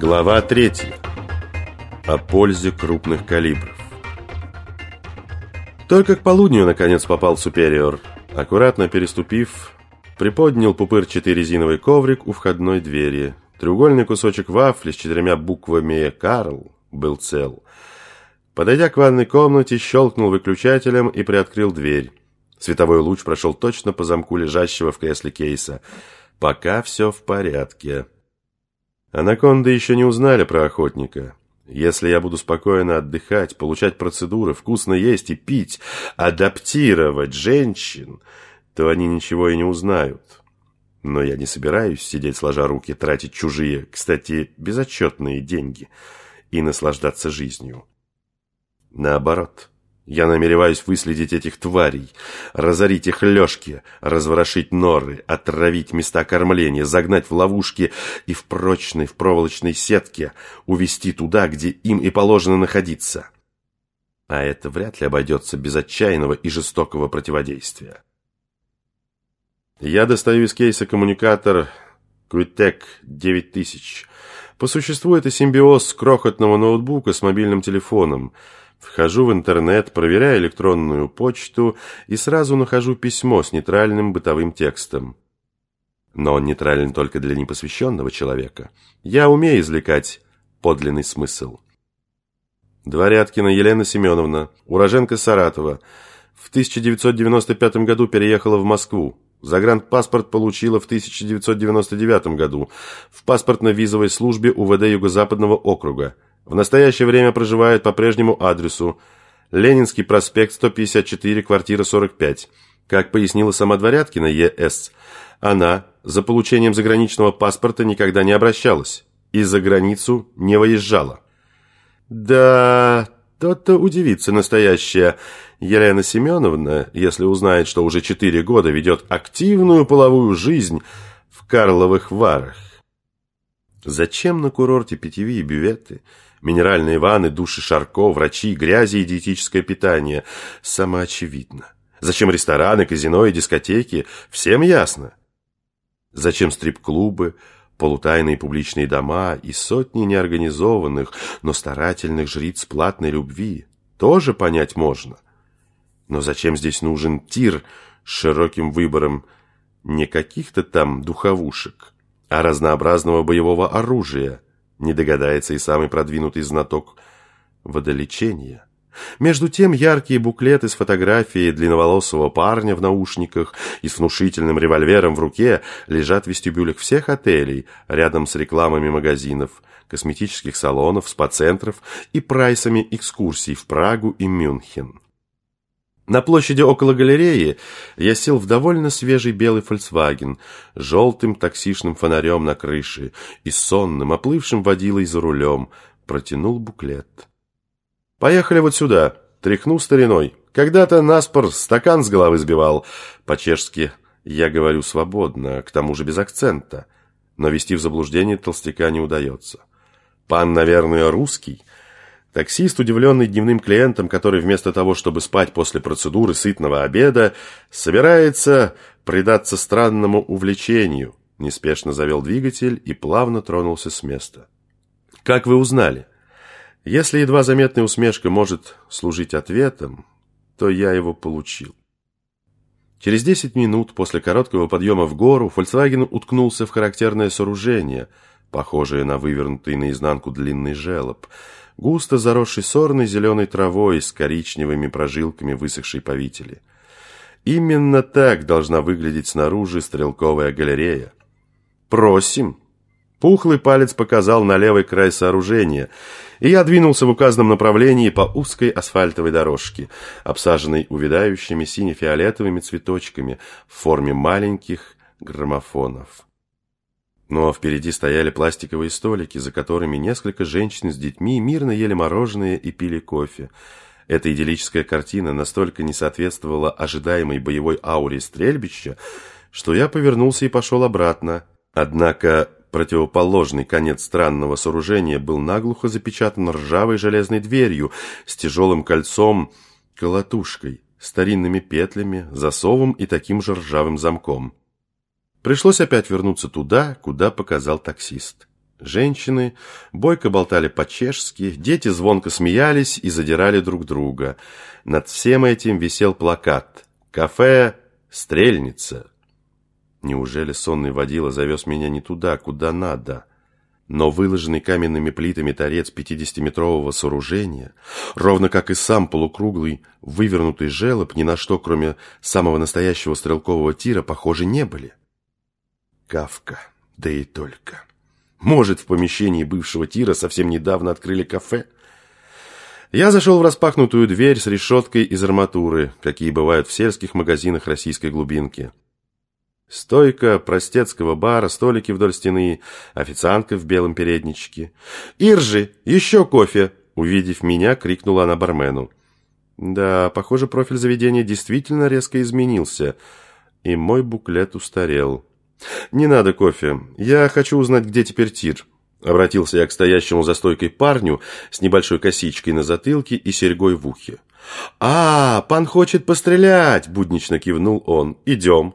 Глава 3. О пользе крупных калибров. Только к полудню, наконец, попал Супериор. Аккуратно переступив, приподнял пупырчатый резиновый коврик у входной двери. Треугольный кусочек вафли с четырьмя буквами «Карл» был цел. Подойдя к ванной комнате, щелкнул выключателем и приоткрыл дверь. Световой луч прошел точно по замку лежащего в кресле кейса. Пока все в порядке. Анаконды еще не узнали про охотника. Если я буду спокойно отдыхать, получать процедуры, вкусно есть и пить, адаптировать женщин, то они ничего и не узнают. Но я не собираюсь сидеть сложа руки, тратить чужие, кстати, безотчетные деньги и наслаждаться жизнью. Наоборот. Я намереваюсь выследить этих тварей, разорить их лёжки, разворошить норы, отравить места кормления, загнать в ловушки и в прочной, в проволочной сетке увести туда, где им и положено находиться. А это вряд ли обойдется без отчаянного и жестокого противодействия. Я достаю из кейса коммуникатор Quitec 9000. По существу это симбиоз крохотного ноутбука с мобильным телефоном – Вхожу в интернет, проверяю электронную почту и сразу нахожу письмо с нейтральным бытовым текстом. Но он нейтрален только для непосвященного человека. Я умею извлекать подлинный смысл. Дворяткина Елена Семеновна, уроженка Саратова, в 1995 году переехала в Москву. Загранпаспорт получила в 1999 году в паспортно-визовой службе УВД Юго-Западного округа – в настоящее время проживает по прежнему адресу Ленинский проспект 154, квартира 45. Как пояснила сама Дворяткина ЕС, она за получением заграничного паспорта никогда не обращалась и за границу не выезжала. Да, тот-то удивится настоящая Елена Семеновна, если узнает, что уже четыре года ведет активную половую жизнь в Карловых Варах. Зачем на курорте питьевые бюветы – Минеральные ванны, души Шарко, врачи, грязи и диетическое питание. Самоочевидно. Зачем рестораны, казино и дискотеки? Всем ясно. Зачем стрип-клубы, полутайные публичные дома и сотни неорганизованных, но старательных жриц платной любви? Тоже понять можно. Но зачем здесь нужен тир с широким выбором не каких-то там духовушек, а разнообразного боевого оружия – не догадается и самый продвинутый знаток водолечения. Между тем яркие буклеты с фотографией длинноволосого парня в наушниках и с внушительным револьвером в руке лежат в вестибюлях всех отелей, рядом с рекламами магазинов, косметических салонов, спа-центров и прайсами экскурсий в Прагу и Мюнхен. На площади около галереи я сел в довольно свежий белый «Фольксваген» с желтым таксишным фонарем на крыше и сонным, оплывшим водилой за рулем. Протянул буклет. «Поехали вот сюда!» Тряхну стариной. Когда-то наспор стакан с головы сбивал. По-чешски я говорю свободно, к тому же без акцента. Но вести в заблуждение толстяка не удается. Пан, наверное, русский. Таксист, удивленный дневным клиентом, который вместо того, чтобы спать после процедуры сытного обеда, собирается предаться странному увлечению, неспешно завел двигатель и плавно тронулся с места. «Как вы узнали?» Если едва заметная усмешка может служить ответом, то я его получил. Через 10 минут после короткого подъема в гору Volkswagen уткнулся в характерное сооружение, похожее на вывернутый наизнанку длинный желоб – густо заросший сорной зеленой травой с коричневыми прожилками высохшей повители. Именно так должна выглядеть снаружи стрелковая галерея. «Просим!» Пухлый палец показал на левый край сооружения, и я двинулся в указанном направлении по узкой асфальтовой дорожке, обсаженной увядающими сине-фиолетовыми цветочками в форме маленьких граммофонов. Но впереди стояли пластиковые столики, за которыми несколько женщин с детьми мирно ели мороженое и пили кофе. Эта идиллическая картина настолько не соответствовала ожидаемой боевой ауре стрельбища, что я повернулся и пошел обратно. Однако противоположный конец странного сооружения был наглухо запечатан ржавой железной дверью с тяжелым кольцом, колотушкой, старинными петлями, засовом и таким же ржавым замком. Пришлось опять вернуться туда, куда показал таксист. Женщины бойко болтали по-чешски, дети звонко смеялись и задирали друг друга. Над всем этим висел плакат «Кафе Стрельница». Неужели сонный водила завез меня не туда, куда надо? Но выложенный каменными плитами торец 50-метрового сооружения, ровно как и сам полукруглый вывернутый желоб, ни на что, кроме самого настоящего стрелкового тира, похоже, не были. Кавка, да и только. Может, в помещении бывшего тира совсем недавно открыли кафе? Я зашел в распахнутую дверь с решеткой из арматуры, какие бывают в сельских магазинах российской глубинки. Стойка простецкого бара, столики вдоль стены, официантка в белом передничке. «Иржи, еще кофе!» Увидев меня, крикнула она бармену. Да, похоже, профиль заведения действительно резко изменился, и мой буклет устарел. «Не надо кофе. Я хочу узнать, где теперь тир». Обратился я к стоящему за стойкой парню с небольшой косичкой на затылке и серьгой в ухе. «А, пан хочет пострелять!» – буднично кивнул он. «Идем».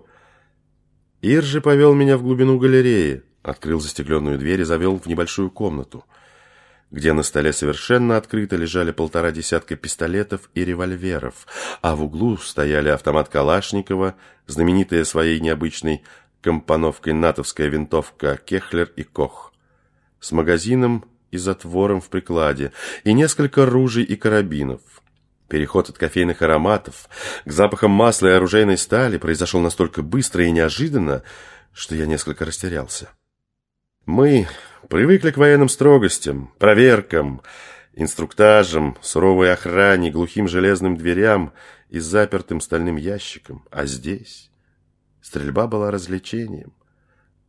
Иржи повел меня в глубину галереи, открыл застекленную дверь и завел в небольшую комнату, где на столе совершенно открыто лежали полтора десятка пистолетов и револьверов, а в углу стояли автомат Калашникова, знаменитая своей необычной компоновкой натовская винтовка Кехлер и Кох, с магазином и затвором в прикладе, и несколько ружей и карабинов. Переход от кофейных ароматов к запахам масла и оружейной стали произошел настолько быстро и неожиданно, что я несколько растерялся. Мы привыкли к военным строгостям, проверкам, инструктажам, суровой охране, глухим железным дверям и запертым стальным ящикам, а здесь стрельба была развлечением,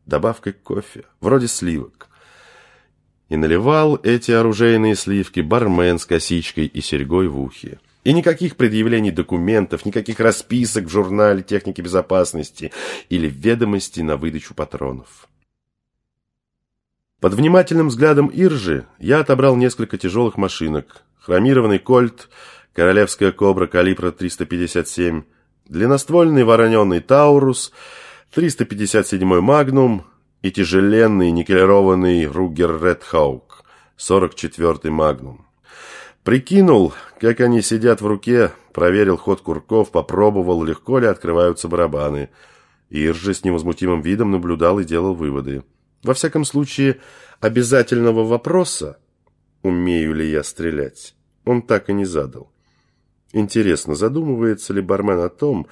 добавкой кофе, вроде сливок. И наливал эти оружейные сливки бармен с косичкой и серьгой в ухе. И никаких предъявлений документов, никаких расписок в журнале техники безопасности или ведомости на выдачу патронов. Под внимательным взглядом Иржи я отобрал несколько тяжелых машинок. Хромированный кольт, королевская кобра калибра 357, длинноствольный вороненый Taurus, 357 Магнум и тяжеленный никелированный Ruger Redhawk, 44 Магнум. Прикинул, как они сидят в руке, проверил ход курков, попробовал, легко ли открываются барабаны. Ир же с невозмутимым видом наблюдал и делал выводы. Во всяком случае, обязательного вопроса, умею ли я стрелять, он так и не задал. Интересно, задумывается ли бармен о том,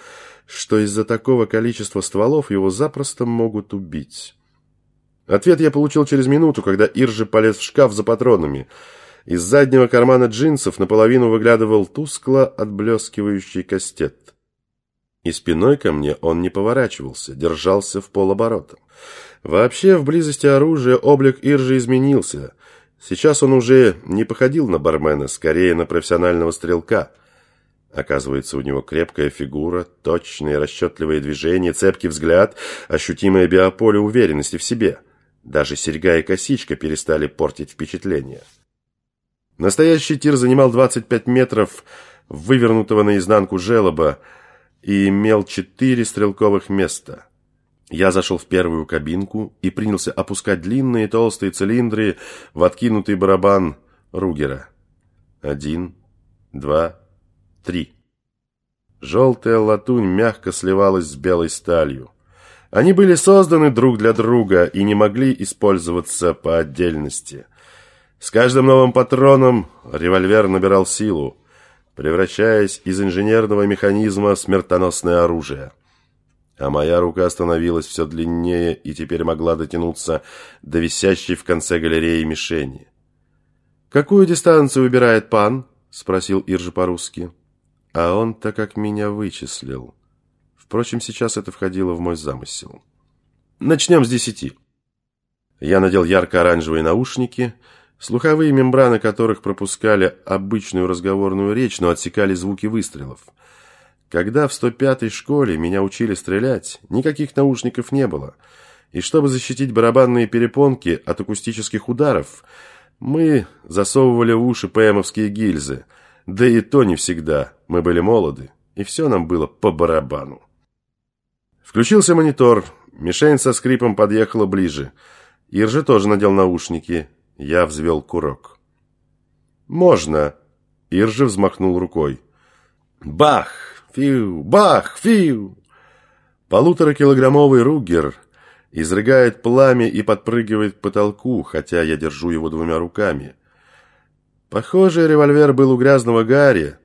что из-за такого количества стволов его запросто могут убить? Ответ я получил через минуту, когда Иржи полез в шкаф за патронами – из заднего кармана джинсов наполовину выглядывал тускло отблескивающий кастет. И спиной ко мне он не поворачивался, держался в полоборота. Вообще, в близости оружия облик Иржи изменился. Сейчас он уже не походил на бармена, скорее на профессионального стрелка. Оказывается, у него крепкая фигура, точные расчетливые движения, цепкий взгляд, ощутимое биополе уверенности в себе. Даже серьга и косичка перестали портить впечатление. Настоящий тир занимал 25 метров вывернутого наизнанку желоба и имел четыре стрелковых места. Я зашел в первую кабинку и принялся опускать длинные толстые цилиндры в откинутый барабан Ругера. Один, два, три. Желтая латунь мягко сливалась с белой сталью. Они были созданы друг для друга и не могли использоваться по отдельности. С каждым новым патроном револьвер набирал силу, превращаясь из инженерного механизма в смертоносное оружие. А моя рука становилась все длиннее и теперь могла дотянуться до висящей в конце галереи мишени. «Какую дистанцию выбирает пан?» – спросил Иржи по-русски. А он-то как меня вычислил. Впрочем, сейчас это входило в мой замысел. «Начнем с десяти». Я надел ярко-оранжевые наушники – слуховые мембраны которых пропускали обычную разговорную речь, но отсекали звуки выстрелов. Когда в 105-й школе меня учили стрелять, никаких наушников не было. И чтобы защитить барабанные перепонки от акустических ударов, мы засовывали в уши ПМовские гильзы. Да и то не всегда. Мы были молоды, и все нам было по барабану. Включился монитор, мишень со скрипом подъехала ближе – Иржи тоже надел наушники. Я взвел курок. «Можно!» Иржи взмахнул рукой. «Бах! Фиу! Бах! Фиу!» Полуторакилограммовый Ругер изрыгает пламя и подпрыгивает к потолку, хотя я держу его двумя руками. Похоже, револьвер был у грязного Гарри,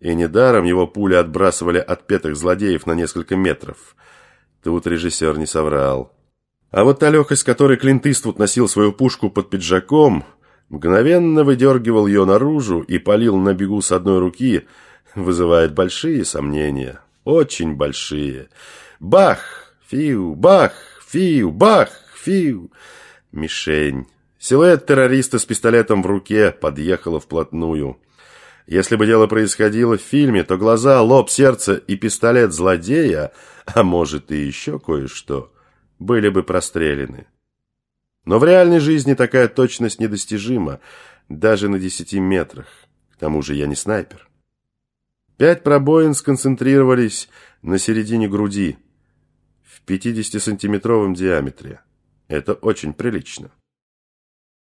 и недаром его пули отбрасывали отпетых злодеев на несколько метров. Тут режиссер не соврал. А вот та легкость, которой Клинт Иствуд носил свою пушку под пиджаком, мгновенно выдергивал ее наружу и палил на бегу с одной руки, вызывает большие сомнения. Очень большие. Бах! Фиу! Бах! Фиу! Бах! Фиу! Мишень. Силуэт террориста с пистолетом в руке подъехала вплотную. Если бы дело происходило в фильме, то глаза, лоб, сердце и пистолет злодея, а может и еще кое-что, были бы прострелены. Но в реальной жизни такая точность недостижима, даже на десяти метрах. К тому же я не снайпер. Пять пробоин сконцентрировались на середине груди, в 50-сантиметровом диаметре. Это очень прилично.